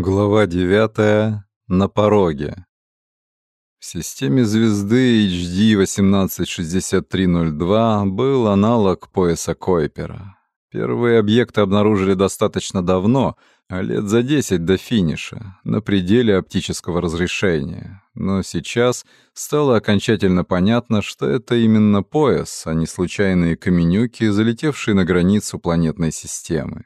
Глава 9. На пороге. В системе звезды HD 186302 был аналог пояса Койпера. Первые объекты обнаружили достаточно давно, а лет за 10 до финиша, на пределе оптического разрешения. Но сейчас стало окончательно понятно, что это именно пояс, а не случайные каменюки, залетевшие на границу планетной системы.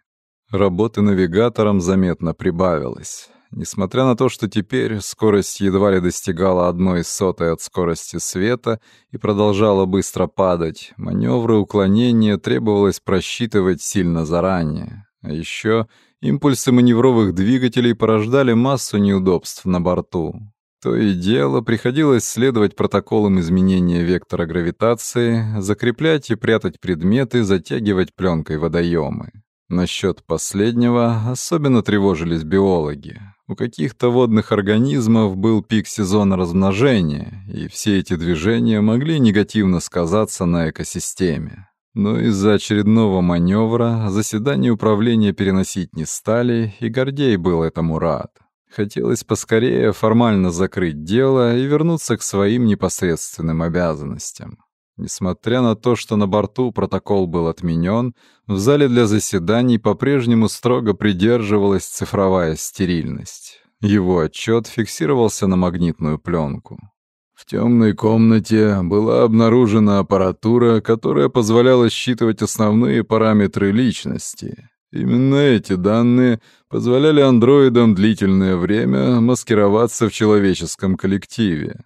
Работы навигатором заметно прибавилось. Несмотря на то, что теперь скорость едва ли достигала одной сотой от скорости света и продолжала быстро падать, маневры уклонения требовалось просчитывать сильно заранее. А еще импульсы маневровых двигателей порождали массу неудобств на борту. То и дело приходилось следовать протоколам изменения вектора гравитации, закреплять и прятать предметы, затягивать пленкой водоемы. Насчет последнего особенно тревожились биологи. У каких-то водных организмов был пик сезона размножения, и все эти движения могли негативно сказаться на экосистеме. Но из-за очередного маневра заседание управления переносить не стали, и Гордей был этому рад. Хотелось поскорее формально закрыть дело и вернуться к своим непосредственным обязанностям. Несмотря на то, что на борту протокол был отменен, в зале для заседаний по-прежнему строго придерживалась цифровая стерильность. Его отчет фиксировался на магнитную пленку. В темной комнате была обнаружена аппаратура, которая позволяла считывать основные параметры личности. Именно эти данные позволяли андроидам длительное время маскироваться в человеческом коллективе.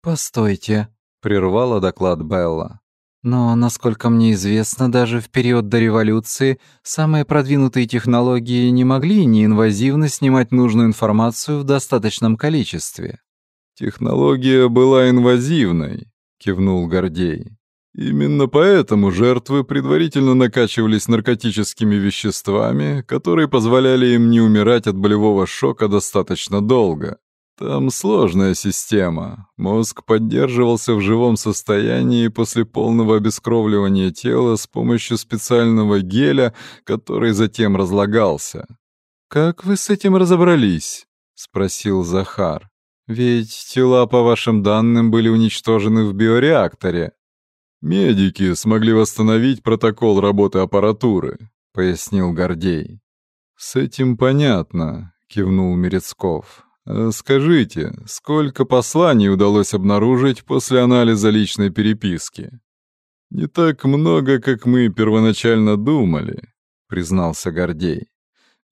«Постойте», прервала доклад Белла. Но, насколько мне известно, даже в период до революции самые продвинутые технологии не могли неинвазивно снимать нужную информацию в достаточном количестве. Технология была инвазивной, кивнул Гордей. Именно поэтому жертвы предварительно накачивались наркотическими веществами, которые позволяли им не умирать от болевого шока достаточно долго. Там сложная система. Мозг поддерживался в живом состоянии после полного обескровливания тела с помощью специального геля, который затем разлагался. «Как вы с этим разобрались?» — спросил Захар. «Ведь тела, по вашим данным, были уничтожены в биореакторе». «Медики смогли восстановить протокол работы аппаратуры», — пояснил Гордей. «С этим понятно», — кивнул Мерецков. Э, «Скажите, сколько посланий удалось обнаружить после анализа личной переписки?» «Не так много, как мы первоначально думали», — признался Гордей.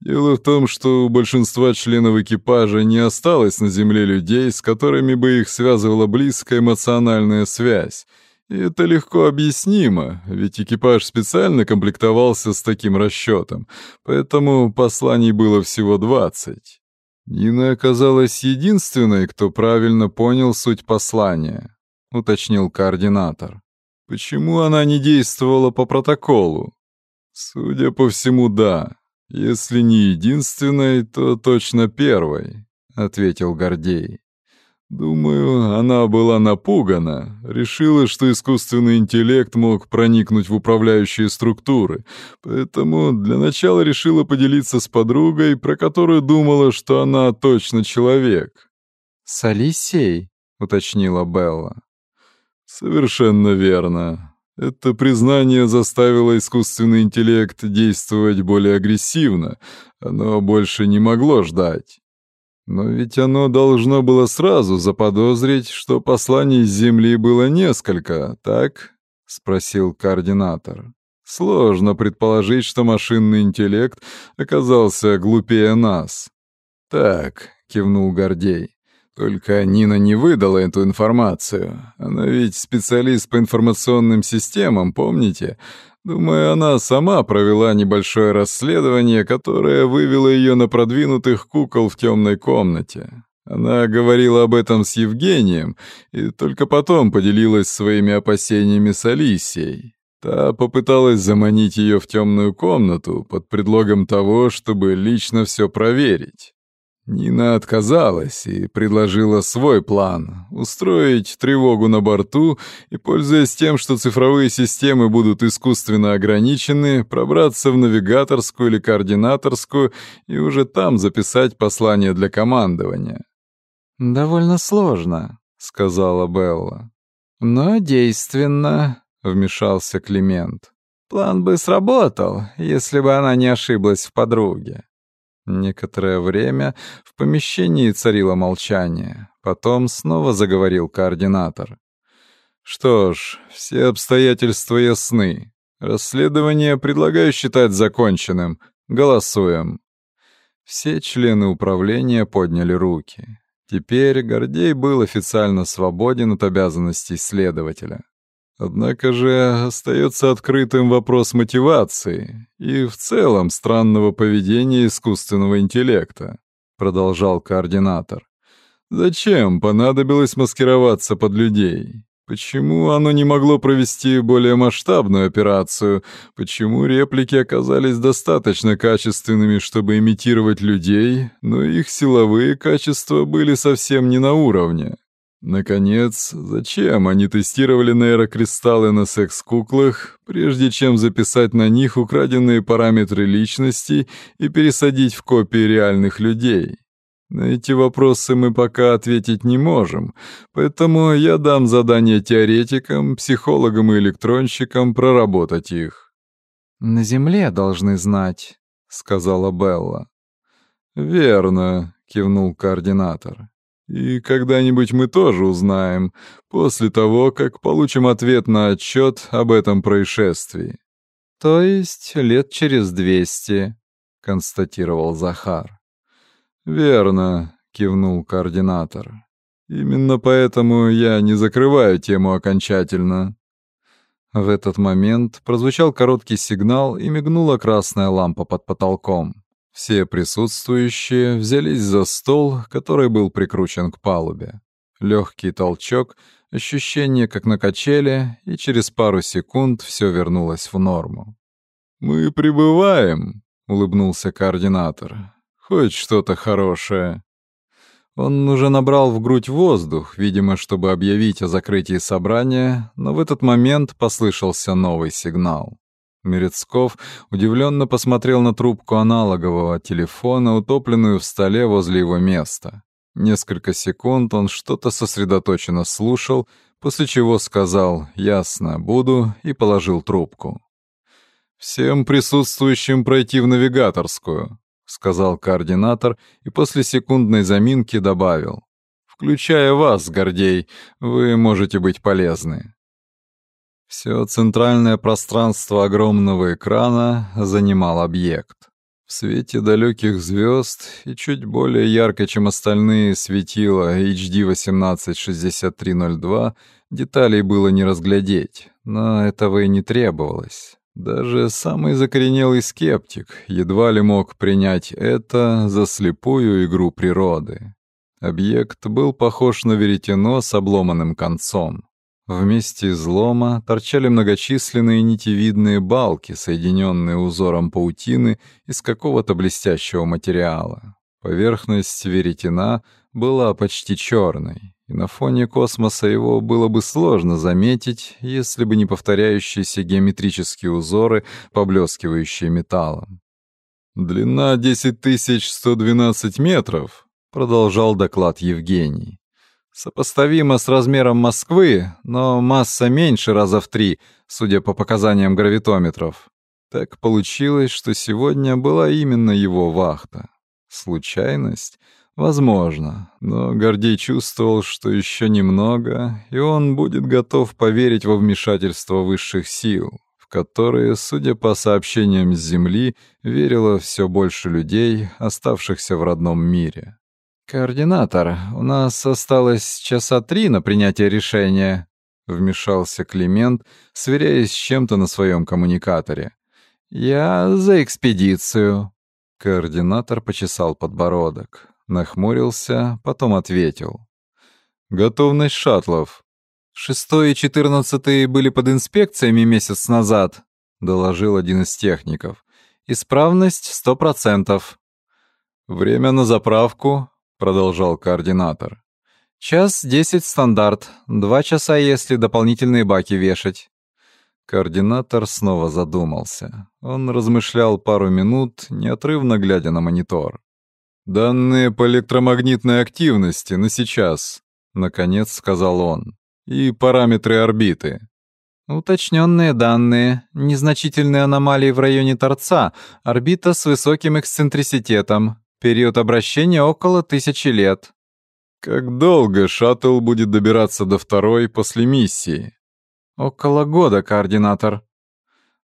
«Дело в том, что у большинства членов экипажа не осталось на Земле людей, с которыми бы их связывала близкая эмоциональная связь, и это легко объяснимо, ведь экипаж специально комплектовался с таким расчетом, поэтому посланий было всего двадцать. Нина оказалась единственной, кто правильно понял суть послания, уточнил координатор. Почему она не действовала по протоколу? Судя по всему, да. Если не единственной, то точно первой, ответил Гордей. Думаю, она была напугана, решила, что искусственный интеллект мог проникнуть в управляющие структуры, поэтому для начала решила поделиться с подругой, про которую думала, что она точно человек. «С Алисией?» — уточнила Белла. «Совершенно верно. Это признание заставило искусственный интеллект действовать более агрессивно. Оно больше не могло ждать. Но ведь оно должно было сразу заподозрить, что посланий с Земли было несколько, так? спросил координатор. Сложно предположить, что машинный интеллект оказался глупее нас. Так, кивнул Гордей. Только Нина не выдала эту информацию. Она ведь специалист по информационным системам, помните? Думаю, она сама провела небольшое расследование, которое вывело ее на продвинутых кукол в темной комнате. Она говорила об этом с Евгением и только потом поделилась своими опасениями с Алисией. Та попыталась заманить ее в темную комнату под предлогом того, чтобы лично все проверить. Нина отказалась и предложила свой план — устроить тревогу на борту и, пользуясь тем, что цифровые системы будут искусственно ограничены, пробраться в навигаторскую или координаторскую и уже там записать послание для командования. «Довольно сложно», — сказала Белла. «Но действенно», — вмешался Климент. «План бы сработал, если бы она не ошиблась в подруге». Некоторое время в помещении царило молчание. Потом снова заговорил координатор. «Что ж, все обстоятельства ясны. Расследование предлагаю считать законченным. Голосуем». Все члены управления подняли руки. Теперь Гордей был официально свободен от обязанностей следователя. Однако же остается открытым вопрос мотивации и в целом странного поведения искусственного интеллекта, продолжал координатор. Зачем понадобилось маскироваться под людей? Почему оно не могло провести более масштабную операцию? Почему реплики оказались достаточно качественными, чтобы имитировать людей, но их силовые качества были совсем не на уровне? Наконец, зачем они тестировали нейрокристаллы на секс-куклах, прежде чем записать на них украденные параметры личности и пересадить в копии реальных людей? На эти вопросы мы пока ответить не можем, поэтому я дам задание теоретикам, психологам и электронщикам проработать их. «На Земле должны знать», — сказала Белла. «Верно», — кивнул координатор. И когда-нибудь мы тоже узнаем, после того, как получим ответ на отчет об этом происшествии. То есть лет через двести, констатировал Захар. Верно, кивнул координатор. Именно поэтому я не закрываю тему окончательно. В этот момент прозвучал короткий сигнал и мигнула красная лампа под потолком. Все присутствующие взялись за стол, который был прикручен к палубе. Легкий толчок, ощущение как на качеле, и через пару секунд все вернулось в норму. «Мы прибываем», — улыбнулся координатор. «Хоть что-то хорошее». Он уже набрал в грудь воздух, видимо, чтобы объявить о закрытии собрания, но в этот момент послышался новый сигнал. Мерецков удивленно посмотрел на трубку аналогового телефона, утопленную в столе возле его места. Несколько секунд он что-то сосредоточенно слушал, после чего сказал «Ясно, буду» и положил трубку. «Всем присутствующим пройти в навигаторскую», — сказал координатор и после секундной заминки добавил. «Включая вас, Гордей, вы можете быть полезны». Все центральное пространство огромного экрана занимал объект. В свете далеких звезд и чуть более ярко, чем остальные, светило HD 186302, деталей было не разглядеть, но этого и не требовалось. Даже самый закоренелый скептик едва ли мог принять это за слепую игру природы. Объект был похож на веретено с обломанным концом. В месте излома торчали многочисленные нитевидные балки, соединенные узором паутины из какого-то блестящего материала. Поверхность веретена была почти черной, и на фоне космоса его было бы сложно заметить, если бы не повторяющиеся геометрические узоры, поблескивающие металлом. «Длина 10112 метров», — продолжал доклад Евгений сопоставимо с размером Москвы, но масса меньше раза в три, судя по показаниям гравитометров. Так получилось, что сегодня была именно его вахта. Случайность? Возможно, но Гордей чувствовал, что еще немного, и он будет готов поверить во вмешательство высших сил, в которые, судя по сообщениям с Земли, верило все больше людей, оставшихся в родном мире. «Координатор, у нас осталось часа три на принятие решения», — вмешался Климент, сверяясь с чем-то на своем коммуникаторе. «Я за экспедицию». Координатор почесал подбородок, нахмурился, потом ответил. «Готовность шаттлов». «Шестой и четырнадцатый были под инспекциями месяц назад», — доложил один из техников. «Исправность сто процентов». «Время на заправку», — продолжал координатор. «Час десять стандарт, два часа, если дополнительные баки вешать». Координатор снова задумался. Он размышлял пару минут, неотрывно глядя на монитор. «Данные по электромагнитной активности на сейчас», — наконец сказал он, — «и параметры орбиты». Уточненные данные. Незначительные аномалии в районе торца. Орбита с высоким эксцентриситетом. Период обращения около тысячи лет. Как долго шаттл будет добираться до второй после миссии? Около года, координатор.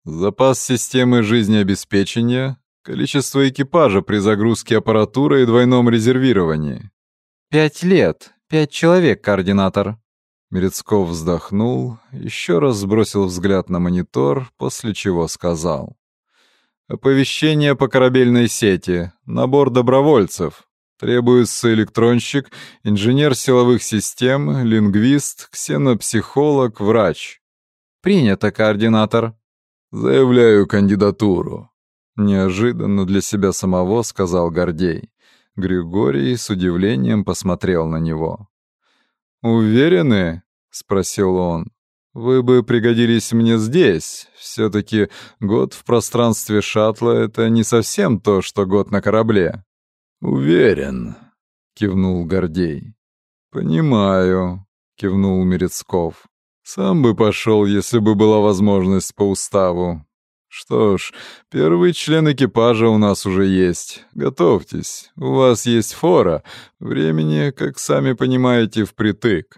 Запас системы жизнеобеспечения, количество экипажа при загрузке аппаратуры и двойном резервировании. Пять лет. Пять человек, координатор. Мерецков вздохнул, еще раз сбросил взгляд на монитор, после чего сказал. «Оповещение по корабельной сети. Набор добровольцев. Требуется электронщик, инженер силовых систем, лингвист, ксенопсихолог, врач». «Принято, координатор». «Заявляю кандидатуру», — неожиданно для себя самого сказал Гордей. Григорий с удивлением посмотрел на него. «Уверены?» — спросил он. «Вы бы пригодились мне здесь. Все-таки год в пространстве шаттла — это не совсем то, что год на корабле». «Уверен», — кивнул Гордей. «Понимаю», — кивнул Мерецков. «Сам бы пошел, если бы была возможность по уставу. Что ж, первый член экипажа у нас уже есть. Готовьтесь, у вас есть фора. Времени, как сами понимаете, впритык».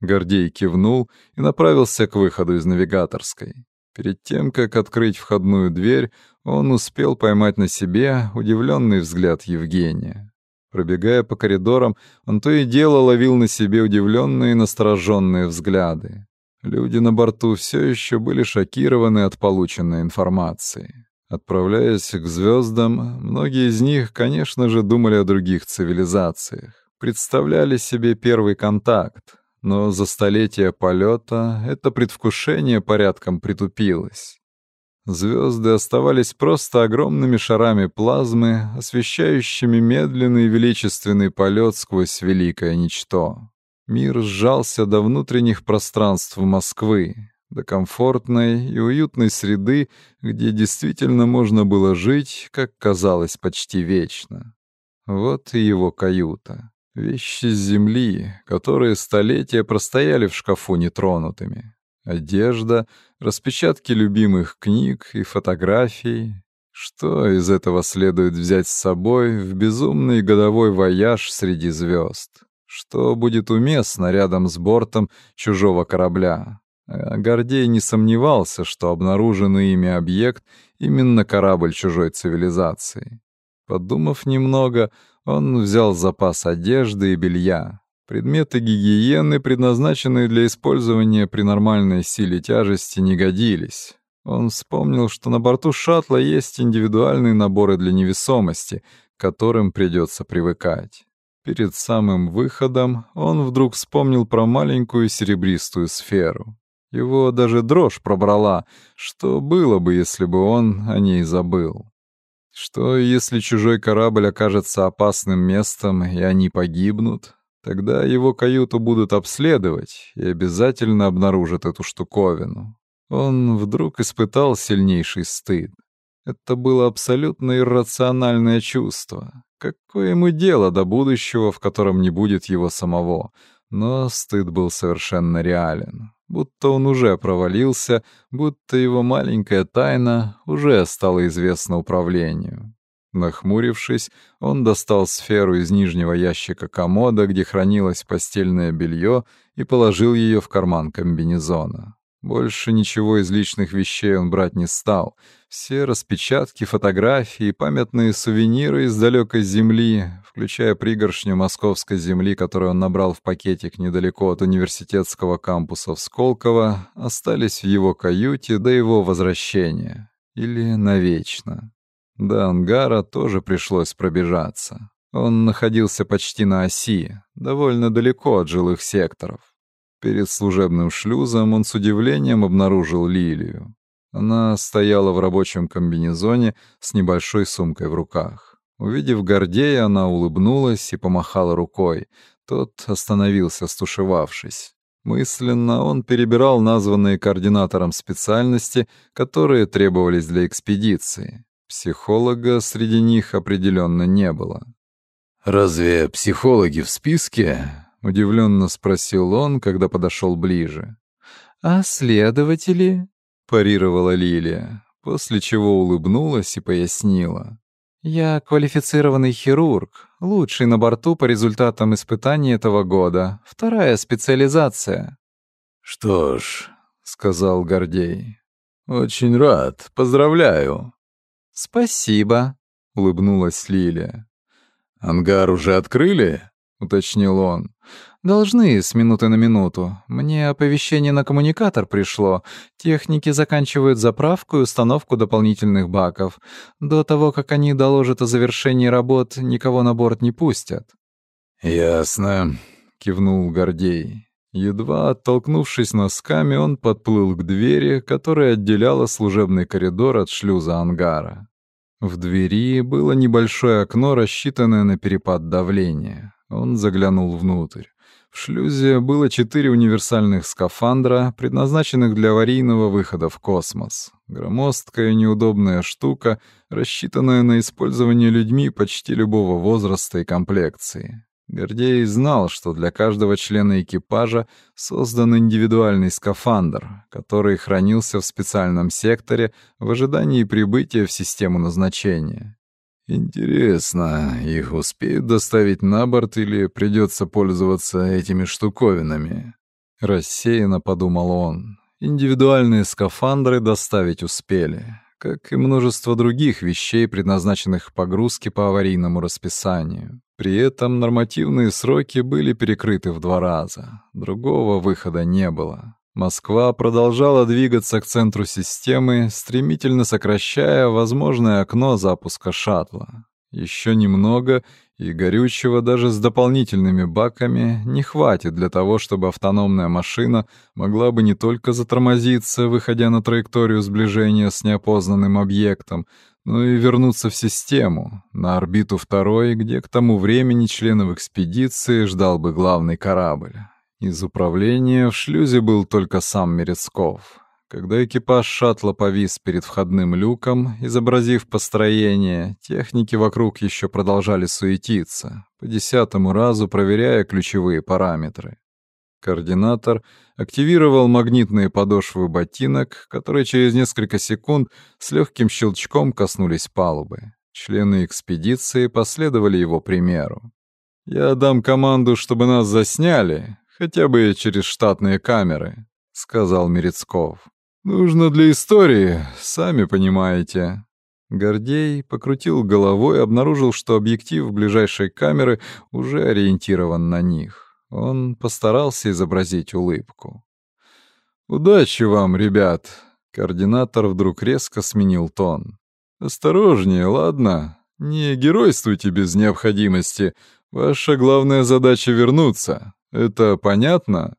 Гордей кивнул и направился к выходу из навигаторской. Перед тем, как открыть входную дверь, он успел поймать на себе удивленный взгляд Евгения. Пробегая по коридорам, он то и дело ловил на себе удивленные и настороженные взгляды. Люди на борту все еще были шокированы от полученной информации. Отправляясь к звездам, многие из них, конечно же, думали о других цивилизациях, представляли себе первый контакт, но за столетия полета это предвкушение порядком притупилось. Звезды оставались просто огромными шарами плазмы, освещающими медленный величественный полет сквозь великое ничто. Мир сжался до внутренних пространств Москвы, до комфортной и уютной среды, где действительно можно было жить, как казалось, почти вечно. Вот и его каюта. Вещи с земли, которые столетия простояли в шкафу нетронутыми. Одежда, распечатки любимых книг и фотографий. Что из этого следует взять с собой в безумный годовой вояж среди звезд? Что будет уместно рядом с бортом чужого корабля? А Гордей не сомневался, что обнаруженный ими объект — именно корабль чужой цивилизации. Подумав немного, он взял запас одежды и белья. Предметы гигиены, предназначенные для использования при нормальной силе тяжести, не годились. Он вспомнил, что на борту шаттла есть индивидуальные наборы для невесомости, к которым придется привыкать. Перед самым выходом он вдруг вспомнил про маленькую серебристую сферу. Его даже дрожь пробрала, что было бы, если бы он о ней забыл. Что, если чужой корабль окажется опасным местом, и они погибнут? Тогда его каюту будут обследовать и обязательно обнаружат эту штуковину. Он вдруг испытал сильнейший стыд. Это было абсолютно иррациональное чувство. Какое ему дело до будущего, в котором не будет его самого? Но стыд был совершенно реален будто он уже провалился, будто его маленькая тайна уже стала известна управлению. Нахмурившись, он достал сферу из нижнего ящика комода, где хранилось постельное белье, и положил ее в карман комбинезона. Больше ничего из личных вещей он брать не стал. Все распечатки, фотографии, памятные сувениры из далекой земли, включая пригоршню московской земли, которую он набрал в пакетик недалеко от университетского кампуса в Сколково, остались в его каюте до его возвращения. Или навечно. До ангара тоже пришлось пробежаться. Он находился почти на оси, довольно далеко от жилых секторов. Перед служебным шлюзом он с удивлением обнаружил Лилию. Она стояла в рабочем комбинезоне с небольшой сумкой в руках. Увидев Гордея, она улыбнулась и помахала рукой. Тот остановился, стушевавшись. Мысленно он перебирал названные координатором специальности, которые требовались для экспедиции. Психолога среди них определенно не было. «Разве психологи в списке?» — удивленно спросил он, когда подошел ближе. «А следователи?» — парировала Лилия, после чего улыбнулась и пояснила. «Я квалифицированный хирург, лучший на борту по результатам испытаний этого года, вторая специализация». «Что ж», — сказал Гордей, — «очень рад, поздравляю». «Спасибо», — улыбнулась Лилия. «Ангар уже открыли?» — уточнил он. «Должны с минуты на минуту. Мне оповещение на коммуникатор пришло. Техники заканчивают заправку и установку дополнительных баков. До того, как они доложат о завершении работ, никого на борт не пустят». «Ясно», — кивнул Гордей. Едва оттолкнувшись носками, он подплыл к двери, которая отделяла служебный коридор от шлюза ангара. В двери было небольшое окно, рассчитанное на перепад давления. Он заглянул внутрь. В шлюзе было четыре универсальных скафандра, предназначенных для аварийного выхода в космос. Громоздкая неудобная штука, рассчитанная на использование людьми почти любого возраста и комплекции. Гордей знал, что для каждого члена экипажа создан индивидуальный скафандр, который хранился в специальном секторе в ожидании прибытия в систему назначения. Интересно, их успеют доставить на борт или придется пользоваться этими штуковинами? Рассеянно подумал он. Индивидуальные скафандры доставить успели, как и множество других вещей, предназначенных к погрузке по аварийному расписанию. При этом нормативные сроки были перекрыты в два раза. Другого выхода не было. Москва продолжала двигаться к центру системы, стремительно сокращая возможное окно запуска шаттла. Еще немного, и горючего даже с дополнительными баками не хватит для того, чтобы автономная машина могла бы не только затормозиться, выходя на траекторию сближения с неопознанным объектом, но и вернуться в систему, на орбиту второй, где к тому времени членов экспедиции ждал бы главный корабль. Из управления в шлюзе был только сам Мерецков. Когда экипаж шаттла повис перед входным люком, изобразив построение, техники вокруг еще продолжали суетиться, по десятому разу проверяя ключевые параметры. Координатор активировал магнитные подошвы ботинок, которые через несколько секунд с легким щелчком коснулись палубы. Члены экспедиции последовали его примеру. «Я дам команду, чтобы нас засняли, хотя бы через штатные камеры», — сказал Мерецков. «Нужно для истории, сами понимаете». Гордей покрутил головой и обнаружил, что объектив ближайшей камеры уже ориентирован на них. Он постарался изобразить улыбку. «Удачи вам, ребят!» Координатор вдруг резко сменил тон. «Осторожнее, ладно? Не геройствуйте без необходимости. Ваша главная задача — вернуться. Это понятно?»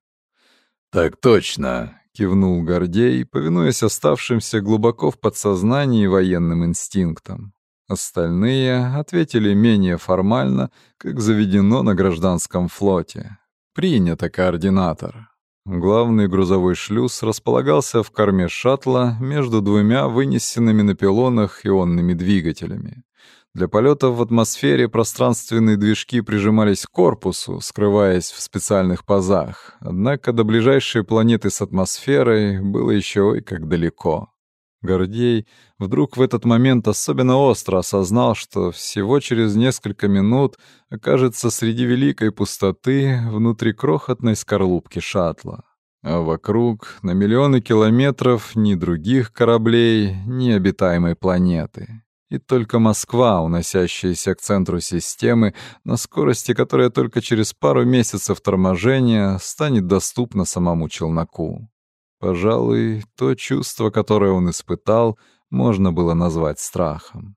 «Так точно», — кивнул Гордей, повинуясь оставшимся глубоко в подсознании военным инстинктам. Остальные ответили менее формально, как заведено на гражданском флоте. Принято, координатор. Главный грузовой шлюз располагался в корме шаттла между двумя вынесенными на пилонах ионными двигателями. Для полетов в атмосфере пространственные движки прижимались к корпусу, скрываясь в специальных пазах. Однако до ближайшей планеты с атмосферой было еще ой как далеко. Гордей вдруг в этот момент особенно остро осознал, что всего через несколько минут окажется среди великой пустоты внутри крохотной скорлупки шаттла. А вокруг на миллионы километров ни других кораблей, ни обитаемой планеты и только Москва, уносящаяся к центру системы, на скорости, которая только через пару месяцев торможения станет доступна самому челноку. Пожалуй, то чувство, которое он испытал, можно было назвать страхом.